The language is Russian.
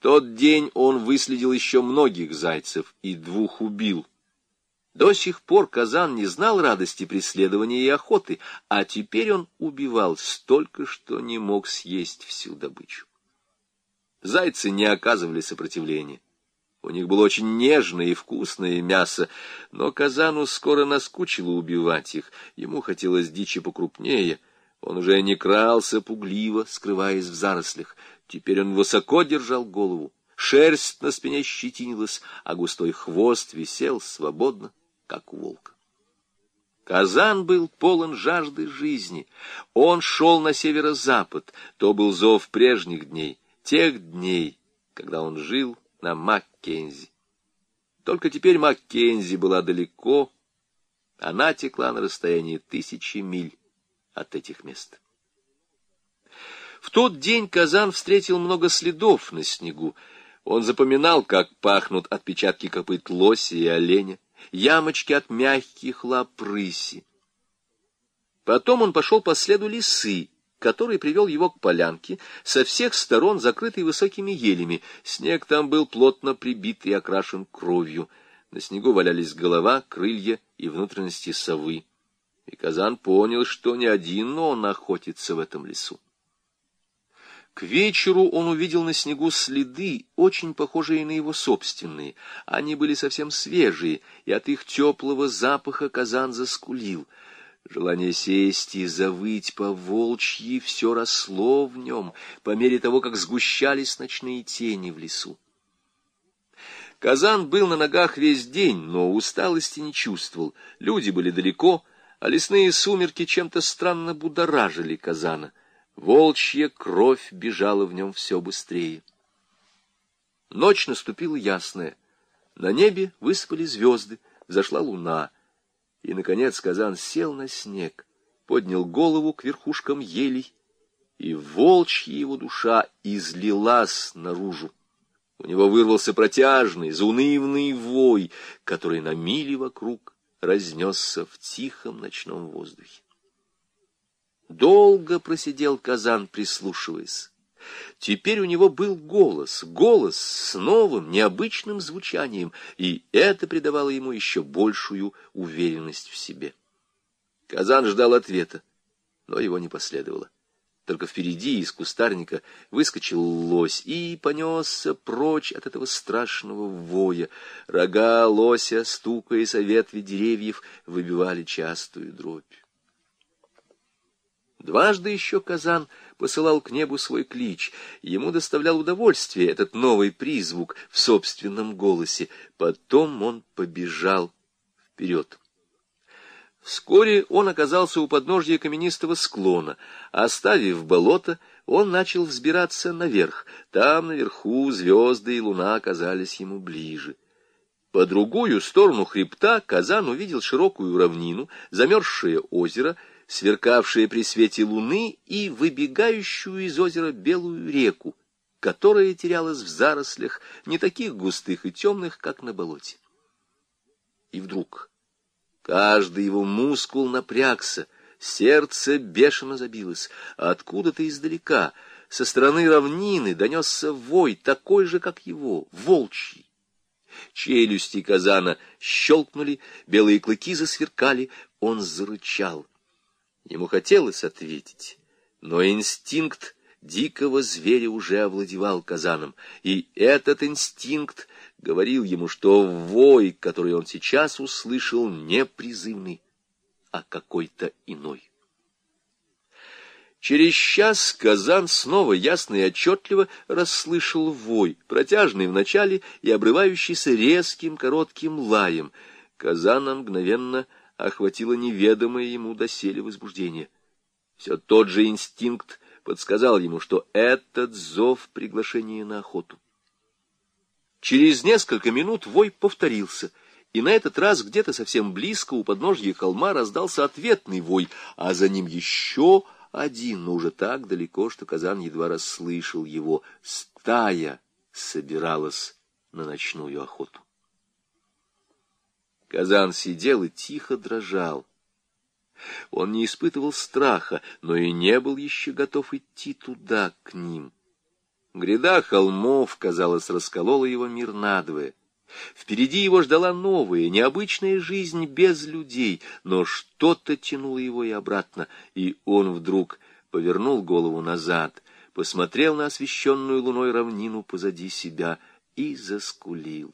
тот день он выследил еще многих зайцев и двух убил. До сих пор Казан не знал радости преследования и охоты, а теперь он убивал столько, что не мог съесть всю добычу. Зайцы не оказывали сопротивления. У них было очень нежное и вкусное мясо, но Казану скоро наскучило убивать их. Ему хотелось дичи покрупнее. Он уже не крался пугливо, скрываясь в зарослях. Теперь он высоко держал голову. Шерсть на спине щетинилась, а густой хвост висел свободно, как у волка. Казан был полон жажды жизни. Он шел на северо-запад. То был зов прежних дней, тех дней, когда он жил на Маккензи. Только теперь Маккензи была далеко, она текла на расстоянии тысячи миль от этих мест. В тот день Казан встретил много следов на снегу. Он запоминал, как пахнут отпечатки копыт лося и оленя, ямочки от мягких лап рыси. Потом он пошел по следу лисы, который привел его к полянке, со всех сторон закрытой высокими елями. Снег там был плотно прибит и окрашен кровью. На снегу валялись голова, крылья и внутренности совы. И Казан понял, что не один он охотится в этом лесу. К вечеру он увидел на снегу следы, очень похожие на его собственные. Они были совсем свежие, и от их теплого запаха Казан заскулил — Желание сесть и завыть по волчьи все росло в нем, по мере того, как сгущались ночные тени в лесу. Казан был на ногах весь день, но усталости не чувствовал. Люди были далеко, а лесные сумерки чем-то странно будоражили Казана. Волчья кровь бежала в нем все быстрее. Ночь наступила ясная. На небе высыпали звезды, зашла луна — и, наконец, Казан сел на снег, поднял голову к верхушкам елей, и волчья его душа излилась наружу. У него вырвался протяжный, заунывный вой, который на мили вокруг разнесся в тихом ночном воздухе. Долго просидел Казан, прислушиваясь. Теперь у него был голос, голос с новым, необычным звучанием, и это придавало ему еще большую уверенность в себе. Казан ждал ответа, но его не последовало. Только впереди из кустарника выскочил лось и понесся прочь от этого страшного воя. Рога лося, стукаясь о ветви деревьев, выбивали частую дробь. Дважды еще Казан посылал к небу свой клич. Ему доставлял удовольствие этот новый призвук в собственном голосе. Потом он побежал вперед. Вскоре он оказался у подножья каменистого склона. Оставив болото, он начал взбираться наверх. Там, наверху, звезды и луна оказались ему ближе. По другую сторону хребта Казан увидел широкую равнину, замерзшее озеро — сверкавшие при свете луны и выбегающую из озера белую реку, которая терялась в зарослях, не таких густых и темных, как на болоте. И вдруг каждый его мускул напрягся, сердце бешено забилось, а откуда-то издалека, со стороны равнины, донесся вой, такой же, как его, волчий. Челюсти казана щелкнули, белые клыки засверкали, он зарычал — Ему хотелось ответить, но инстинкт дикого зверя уже овладевал казаном, и этот инстинкт говорил ему, что вой, который он сейчас услышал, не призывный, а какой-то иной. Через час Казан снова ясно и отчетливо расслышал вой, протяжный вначале и обрывающийся резким коротким лаем. Казана мгновенно охватило неведомое ему доселе возбуждение. Все тот же инстинкт подсказал ему, что этот зов — приглашение на охоту. Через несколько минут вой повторился, и на этот раз где-то совсем близко у подножья холма раздался ответный вой, а за ним еще один, но уже так далеко, что Казан едва расслышал его. Стая собиралась на ночную охоту. Казан сидел и тихо дрожал. Он не испытывал страха, но и не был еще готов идти туда, к ним. Гряда холмов, казалось, расколола его мир надвое. Впереди его ждала новая, необычная жизнь без людей, но что-то тянуло его и обратно, и он вдруг повернул голову назад, посмотрел на освещенную луной равнину позади себя и заскулил.